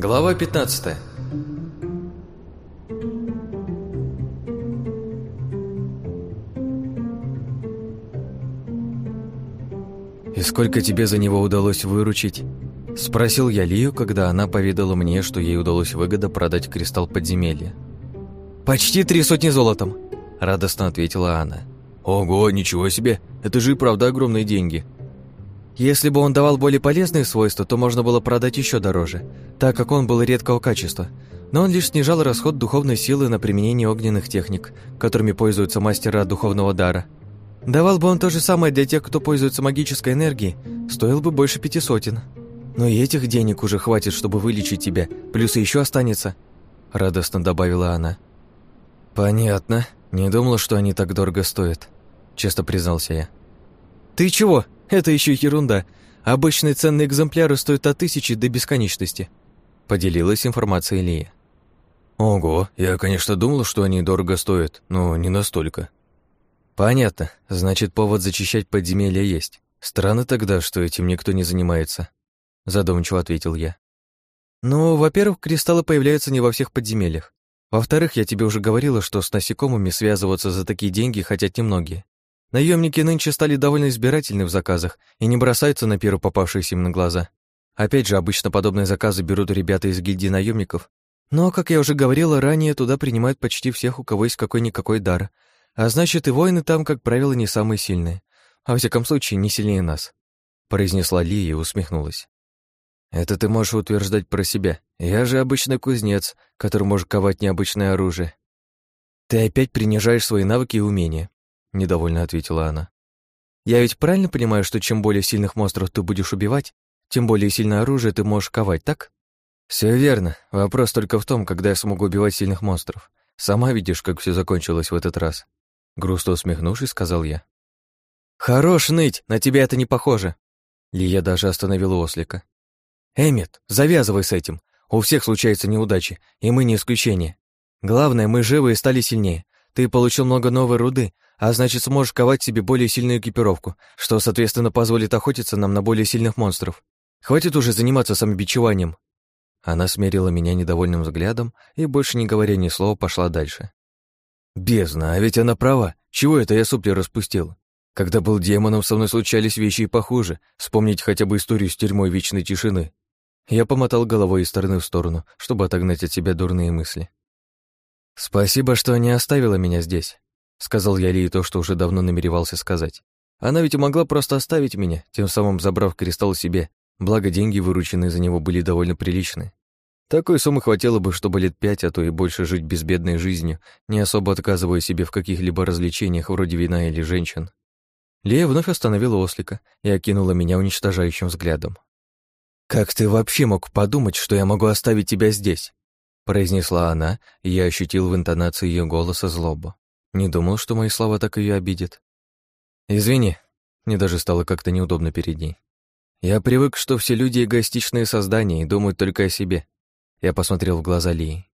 Глава 15 «И сколько тебе за него удалось выручить?» Спросил я Лию, когда она поведала мне, что ей удалось выгодно продать кристалл подземелья. «Почти три сотни золотом!» – радостно ответила она. «Ого, ничего себе! Это же и правда огромные деньги!» Если бы он давал более полезные свойства, то можно было продать еще дороже, так как он был редкого качества. Но он лишь снижал расход духовной силы на применение огненных техник, которыми пользуются мастера духовного дара. Давал бы он то же самое для тех, кто пользуется магической энергией, стоил бы больше пяти сотен. Но и этих денег уже хватит, чтобы вылечить тебя, плюс еще останется», — радостно добавила она. «Понятно. Не думала, что они так дорого стоят», — честно признался я. «Ты чего? Это еще ерунда. Обычные ценные экземпляры стоят от тысячи до бесконечности», — поделилась информацией Лия. «Ого, я, конечно, думал, что они дорого стоят, но не настолько». «Понятно. Значит, повод зачищать подземелья есть. Странно тогда, что этим никто не занимается», — задумчиво ответил я. «Ну, во-первых, кристаллы появляются не во всех подземельях. Во-вторых, я тебе уже говорила, что с насекомыми связываться за такие деньги хотят немногие. Наемники нынче стали довольно избирательны в заказах и не бросаются на первую попавшиеся им на глаза. Опять же, обычно подобные заказы берут ребята из гильдии наемников. Но, как я уже говорила ранее, туда принимают почти всех, у кого есть какой-никакой дар. А значит, и воины там, как правило, не самые сильные. А во всяком случае, не сильнее нас. Произнесла Лия и усмехнулась. Это ты можешь утверждать про себя. Я же обычный кузнец, который может ковать необычное оружие. Ты опять принижаешь свои навыки и умения, недовольно ответила она. Я ведь правильно понимаю, что чем более сильных монстров ты будешь убивать, тем более сильное оружие ты можешь ковать, так? Все верно. Вопрос только в том, когда я смогу убивать сильных монстров. Сама видишь, как все закончилось в этот раз. Грустно усмехнувшись, сказал я. Хорош ныть, на тебя это не похоже. Лия даже остановила ослика. Эммет, завязывай с этим. У всех случаются неудачи, и мы не исключение. Главное, мы живы и стали сильнее. Ты получил много новой руды, а значит, сможешь ковать себе более сильную экипировку, что, соответственно, позволит охотиться нам на более сильных монстров. Хватит уже заниматься самобичеванием». Она смерила меня недовольным взглядом и, больше не говоря ни слова, пошла дальше. «Бездна, а ведь она права. Чего это я сопли распустил? Когда был демоном, со мной случались вещи и похуже. Вспомнить хотя бы историю с тюрьмой вечной тишины». Я помотал головой из стороны в сторону, чтобы отогнать от себя дурные мысли. «Спасибо, что не оставила меня здесь. Сказал я Лии то, что уже давно намеревался сказать. Она ведь могла просто оставить меня, тем самым забрав кристалл себе, благо деньги, вырученные за него, были довольно приличны. Такой суммы хватило бы, чтобы лет пять, а то и больше жить безбедной жизнью, не особо отказывая себе в каких-либо развлечениях вроде вина или женщин. Лия вновь остановила ослика и окинула меня уничтожающим взглядом. «Как ты вообще мог подумать, что я могу оставить тебя здесь?» произнесла она, и я ощутил в интонации ее голоса злобу. Не думал, что мои слова так ее обидят. Извини, мне даже стало как-то неудобно перед ней. Я привык, что все люди эгоистичные создания и думают только о себе. Я посмотрел в глаза Лии.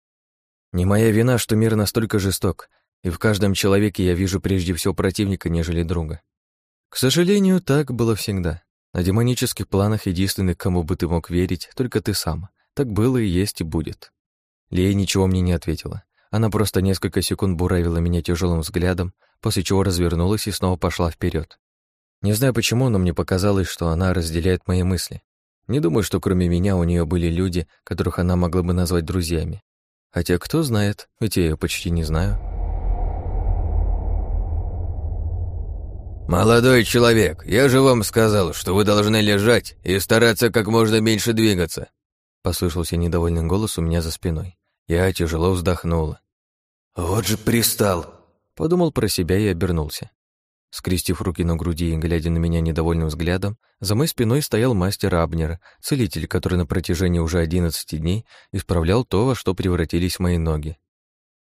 Не моя вина, что мир настолько жесток, и в каждом человеке я вижу прежде всего противника, нежели друга. К сожалению, так было всегда. На демонических планах единственный, кому бы ты мог верить, только ты сам. Так было и есть и будет. Лия ничего мне не ответила. Она просто несколько секунд буравила меня тяжелым взглядом, после чего развернулась и снова пошла вперед. Не знаю почему, но мне показалось, что она разделяет мои мысли. Не думаю, что кроме меня у нее были люди, которых она могла бы назвать друзьями. Хотя кто знает, ведь я ее почти не знаю. «Молодой человек, я же вам сказал, что вы должны лежать и стараться как можно меньше двигаться», послышался недовольный голос у меня за спиной. Я тяжело вздохнула. «Вот же пристал!» Подумал про себя и обернулся. Скрестив руки на груди и глядя на меня недовольным взглядом, за моей спиной стоял мастер Абнер, целитель, который на протяжении уже одиннадцати дней исправлял то, во что превратились мои ноги.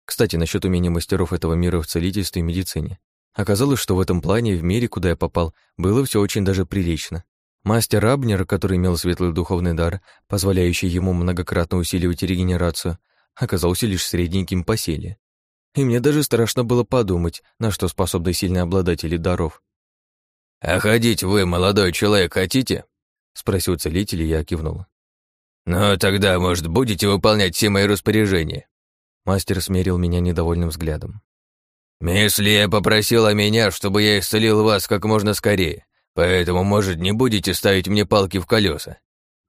Кстати, насчет умения мастеров этого мира в целительстве и медицине. Оказалось, что в этом плане в мире, куда я попал, было все очень даже прилично. Мастер Абнер, который имел светлый духовный дар, позволяющий ему многократно усиливать регенерацию, оказался лишь средненьким по силе. И мне даже страшно было подумать, на что способны сильные обладатели даров. «А ходить вы, молодой человек, хотите?» — спросил целитель, и я кивнул. «Ну, тогда, может, будете выполнять все мои распоряжения?» Мастер смерил меня недовольным взглядом. «Мисс Лия попросила меня, чтобы я исцелил вас как можно скорее, поэтому, может, не будете ставить мне палки в колеса.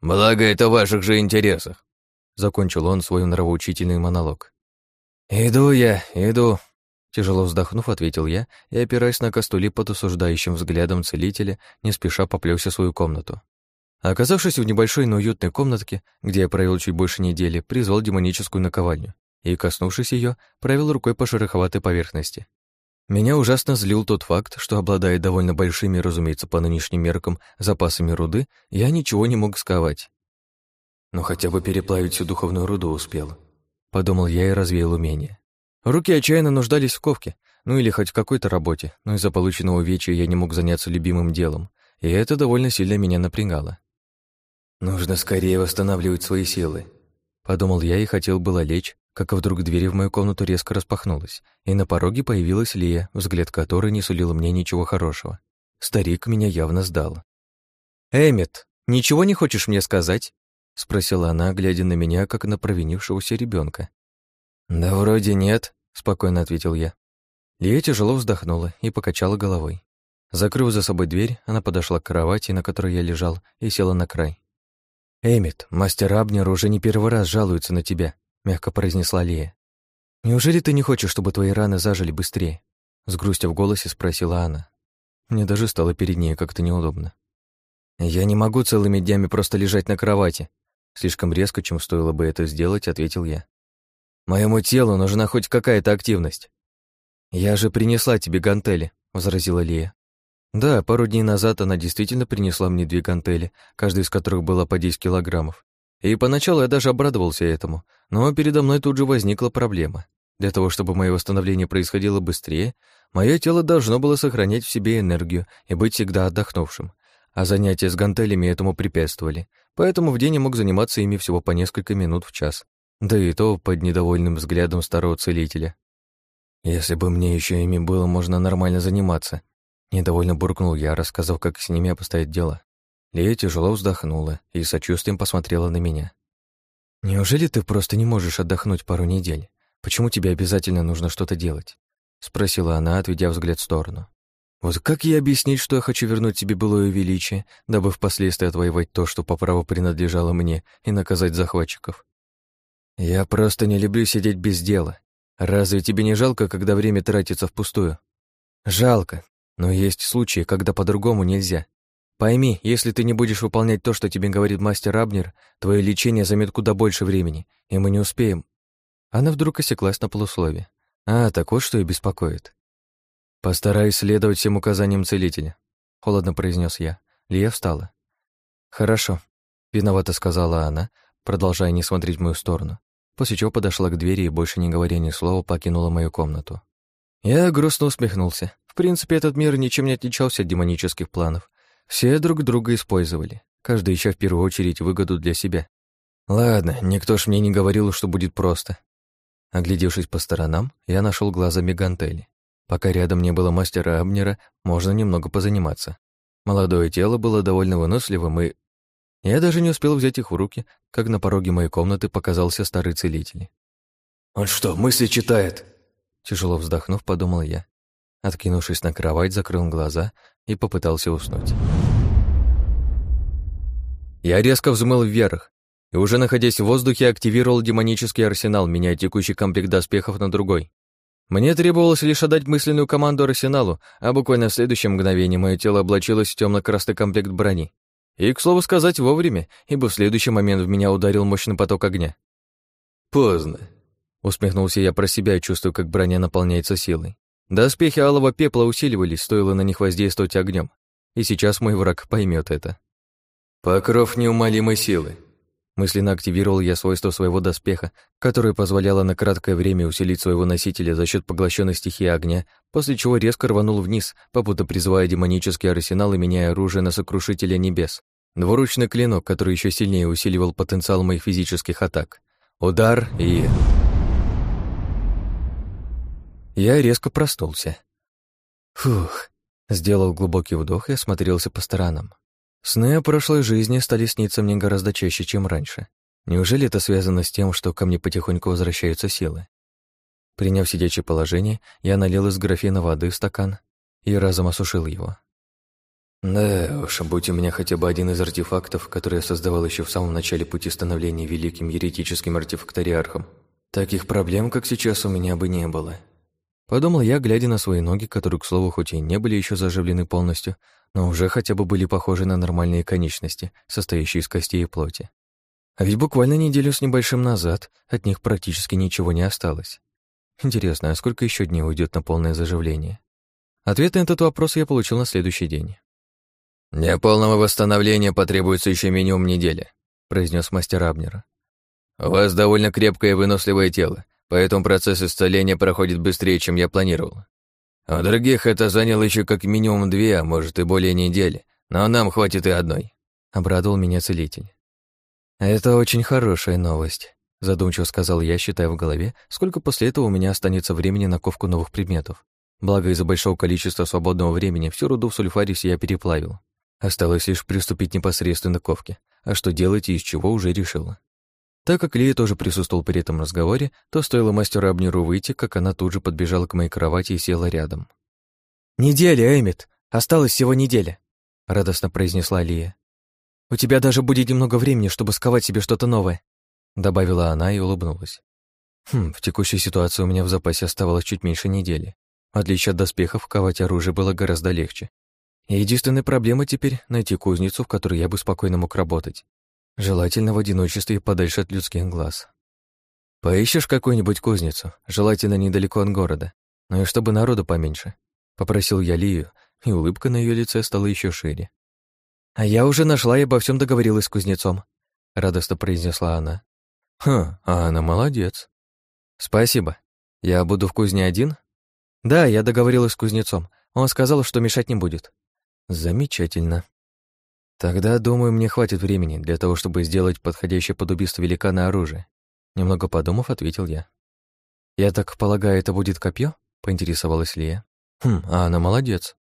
Благо, это в ваших же интересах», — закончил он свой нравоучительный монолог. «Иду я, иду», — тяжело вздохнув, ответил я и, опираясь на костули под осуждающим взглядом целителя, не спеша поплёлся в свою комнату. Оказавшись в небольшой, но уютной комнатке, где я провел чуть больше недели, призвал демоническую наковальню и, коснувшись ее, провел рукой по шероховатой поверхности. Меня ужасно злил тот факт, что, обладая довольно большими, разумеется, по нынешним меркам, запасами руды, я ничего не мог сковать. Но хотя бы переплавить всю духовную руду успел. Подумал я и развеял умение. Руки отчаянно нуждались в ковке, ну или хоть в какой-то работе, но из-за полученного вечера я не мог заняться любимым делом, и это довольно сильно меня напрягало. Нужно скорее восстанавливать свои силы, подумал я и хотел было лечь, как вдруг дверь в мою комнату резко распахнулась, и на пороге появилась Лия, взгляд которой не сулил мне ничего хорошего. Старик меня явно сдал. «Эммет, ничего не хочешь мне сказать?» — спросила она, глядя на меня, как на провинившегося ребенка. «Да вроде нет», — спокойно ответил я. Лия тяжело вздохнула и покачала головой. Закрыв за собой дверь, она подошла к кровати, на которой я лежал, и села на край. «Эммит, мастер Абнер уже не первый раз жалуется на тебя», — мягко произнесла Лия. «Неужели ты не хочешь, чтобы твои раны зажили быстрее?» С грустью в голосе спросила она. Мне даже стало перед ней как-то неудобно. «Я не могу целыми днями просто лежать на кровати», слишком резко, чем стоило бы это сделать, ответил я. «Моему телу нужна хоть какая-то активность». «Я же принесла тебе гантели», — возразила Лия. Да, пару дней назад она действительно принесла мне две гантели, каждая из которых была по 10 килограммов. И поначалу я даже обрадовался этому, но передо мной тут же возникла проблема. Для того, чтобы мое восстановление происходило быстрее, мое тело должно было сохранять в себе энергию и быть всегда отдохнувшим. А занятия с гантелями этому препятствовали, поэтому в день я мог заниматься ими всего по несколько минут в час. Да и то под недовольным взглядом старого целителя. Если бы мне еще ими было можно нормально заниматься, Недовольно буркнул я, рассказав, как с ними обстоят дела. Лея тяжело вздохнула и сочувствием посмотрела на меня. «Неужели ты просто не можешь отдохнуть пару недель? Почему тебе обязательно нужно что-то делать?» Спросила она, отведя взгляд в сторону. «Вот как ей объяснить, что я хочу вернуть тебе былое величие, дабы впоследствии отвоевать то, что по праву принадлежало мне, и наказать захватчиков? Я просто не люблю сидеть без дела. Разве тебе не жалко, когда время тратится впустую? Жалко, но есть случаи, когда по-другому нельзя. Пойми, если ты не будешь выполнять то, что тебе говорит мастер Абнер, твое лечение займет куда больше времени, и мы не успеем. Она вдруг осеклась на полуслове. А, так вот что и беспокоит. Постараюсь следовать всем указаниям целителя, холодно произнес я. Лия встала. Хорошо, виновато сказала она, продолжая не смотреть в мою сторону, после чего подошла к двери и, больше не говоря ни слова, покинула мою комнату. Я грустно усмехнулся. В принципе, этот мир ничем не отличался от демонических планов. Все друг друга использовали, каждый ища в первую очередь выгоду для себя. Ладно, никто ж мне не говорил, что будет просто. Оглядевшись по сторонам, я нашел глазами гантели. Пока рядом не было мастера Абнера, можно немного позаниматься. Молодое тело было довольно выносливым, и... Я даже не успел взять их в руки, как на пороге моей комнаты показался старый целитель. «Он что, мысли читает?» Тяжело вздохнув, подумал я. Откинувшись на кровать, закрыл глаза и попытался уснуть. Я резко взмыл вверх и уже находясь в воздухе, активировал демонический арсенал, меняя текущий комплект доспехов на другой. Мне требовалось лишь отдать мысленную команду арсеналу, а буквально в следующем мгновении мое тело облачилось в темно-красный комплект брони. И, к слову сказать, вовремя, ибо в следующий момент в меня ударил мощный поток огня. «Поздно», Усмехнулся я про себя, чувствуя, как броня наполняется силой. Доспехи алого пепла усиливались, стоило на них воздействовать огнем. И сейчас мой враг поймет это. «Покров неумолимой силы», Мысленно активировал я свойство своего доспеха, которое позволяло на краткое время усилить своего носителя за счет поглощенной стихии огня, после чего резко рванул вниз, попутно призывая демонический арсенал и меняя оружие на сокрушителя небес. Двуручный клинок, который еще сильнее усиливал потенциал моих физических атак. Удар и... Я резко проснулся. Фух, сделал глубокий вдох и осмотрелся по сторонам. Сны о прошлой жизни стали сниться мне гораздо чаще, чем раньше. Неужели это связано с тем, что ко мне потихоньку возвращаются силы? Приняв сидячее положение, я налил из графина воды в стакан и разом осушил его. Да уж, будь у меня хотя бы один из артефактов, который я создавал еще в самом начале пути становления великим еретическим артефакториархом, таких проблем, как сейчас, у меня бы не было. Подумал я, глядя на свои ноги, которые, к слову, хоть и не были еще заживлены полностью, но уже хотя бы были похожи на нормальные конечности, состоящие из костей и плоти. А ведь буквально неделю с небольшим назад от них практически ничего не осталось. Интересно, а сколько еще дней уйдет на полное заживление? Ответ на этот вопрос я получил на следующий день. «Для полного восстановления потребуется еще минимум недели», произнес мастер Абнера. «У вас довольно крепкое и выносливое тело, поэтому процесс исцеления проходит быстрее, чем я планировал. У других это заняло еще как минимум две, а может и более недели, но нам хватит и одной», обрадовал меня целитель. «Это очень хорошая новость», задумчиво сказал я, считая в голове, сколько после этого у меня останется времени на ковку новых предметов. Благо, из-за большого количества свободного времени всю руду в сульфарисе я переплавил. Осталось лишь приступить непосредственно к ковке, а что делать и из чего уже решила. Так как Лия тоже присутствовал при этом разговоре, то стоило мастеру Абниру выйти, как она тут же подбежала к моей кровати и села рядом. «Неделя, Эмит! Осталось всего неделя!» — радостно произнесла Лия. «У тебя даже будет немного времени, чтобы сковать себе что-то новое», — добавила она и улыбнулась. Хм, в текущей ситуации у меня в запасе оставалось чуть меньше недели. В отличие от доспехов, ковать оружие было гораздо легче. Единственная проблема теперь — найти кузницу, в которой я бы спокойно мог работать. Желательно в одиночестве и подальше от людских глаз. Поищешь какую-нибудь кузницу, желательно недалеко от города, но и чтобы народу поменьше. Попросил я Лию, и улыбка на ее лице стала еще шире. «А я уже нашла и обо всем договорилась с кузнецом», — радостно произнесла она. «Хм, а она молодец». «Спасибо. Я буду в кузне один?» «Да, я договорилась с кузнецом. Он сказал, что мешать не будет». Замечательно. Тогда, думаю, мне хватит времени для того, чтобы сделать подходящее под убийство великана оружие. Немного подумав, ответил я. Я так полагаю, это будет копье? поинтересовалась Лия. Хм, а она молодец.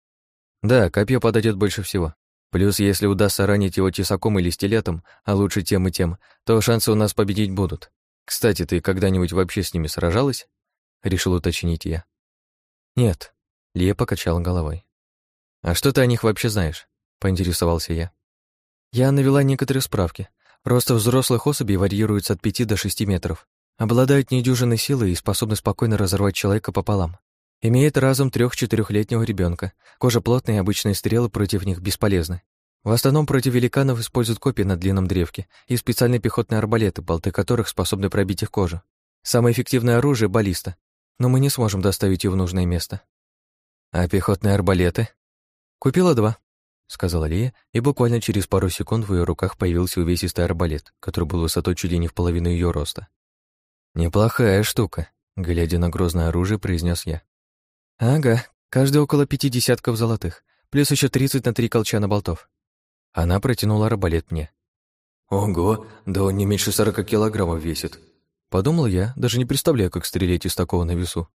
Да, копье подойдет больше всего. Плюс, если удастся ранить его тесаком или стилетом, а лучше тем и тем, то шансы у нас победить будут. Кстати, ты когда-нибудь вообще с ними сражалась? Решил уточнить я. Нет. Лия покачала головой. «А что ты о них вообще знаешь?» — поинтересовался я. Я навела некоторые справки. Рост взрослых особей варьируется от 5 до 6 метров. Обладают недюжинной силой и способны спокойно разорвать человека пополам. Имеет разум трех-четырехлетнего ребенка. Кожа плотная, и обычные стрелы против них бесполезны. В основном против великанов используют копья на длинном древке и специальные пехотные арбалеты, болты которых способны пробить их кожу. Самое эффективное оружие — баллиста, но мы не сможем доставить ее в нужное место. А пехотные арбалеты? «Купила два», — сказала Лия, и буквально через пару секунд в ее руках появился увесистый арбалет, который был высотой чуть ли не в половину ее роста. «Неплохая штука», — глядя на грозное оружие, произнес я. «Ага, каждый около пяти десятков золотых, плюс еще тридцать на три колчана болтов». Она протянула арбалет мне. «Ого, да он не меньше сорока килограммов весит», — подумал я, даже не представляю, как стрелять из такого на весу.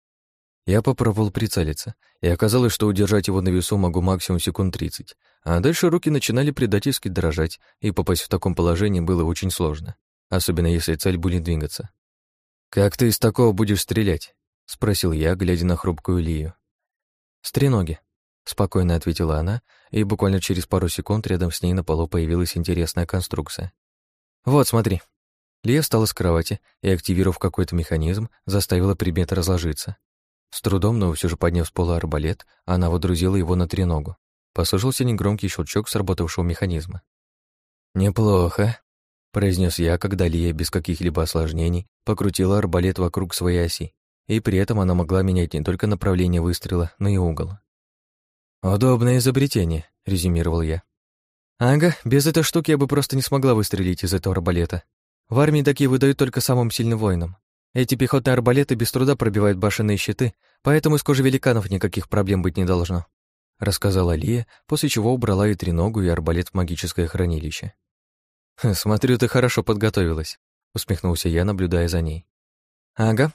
Я попробовал прицелиться, и оказалось, что удержать его на весу могу максимум секунд 30, а дальше руки начинали предательски дрожать, и попасть в таком положении было очень сложно, особенно если цель будет двигаться. «Как ты из такого будешь стрелять?» — спросил я, глядя на хрупкую Лию. «С треноги», — спокойно ответила она, и буквально через пару секунд рядом с ней на полу появилась интересная конструкция. «Вот, смотри». Лия встала с кровати и, активировав какой-то механизм, заставила предмет разложиться. С трудом, но все же подняв с пола арбалет, она водрузила его на треногу. Послышался негромкий щелчок сработавшего механизма. «Неплохо», — произнес я, когда Лия без каких-либо осложнений покрутила арбалет вокруг своей оси, и при этом она могла менять не только направление выстрела, но и угол. «Удобное изобретение», — резюмировал я. «Ага, без этой штуки я бы просто не смогла выстрелить из этого арбалета. В армии такие выдают только самым сильным воинам. Эти пехотные арбалеты без труда пробивают башенные щиты, поэтому из кожи великанов никаких проблем быть не должно», — рассказала Лия, после чего убрала и треногу, и арбалет в магическое хранилище. «Хм, «Смотрю, ты хорошо подготовилась», — усмехнулся я, наблюдая за ней. «Ага.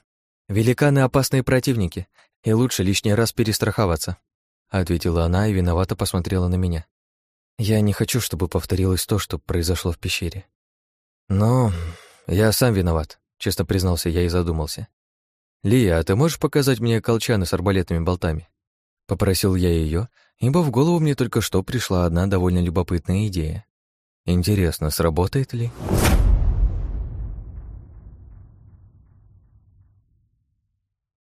Великаны — опасные противники, и лучше лишний раз перестраховаться», — ответила она и виновато посмотрела на меня. «Я не хочу, чтобы повторилось то, что произошло в пещере. Но я сам виноват», — честно признался я и задумался. «Лия, а ты можешь показать мне колчаны с арбалетными болтами?» Попросил я ее, ибо в голову мне только что пришла одна довольно любопытная идея. Интересно, сработает ли?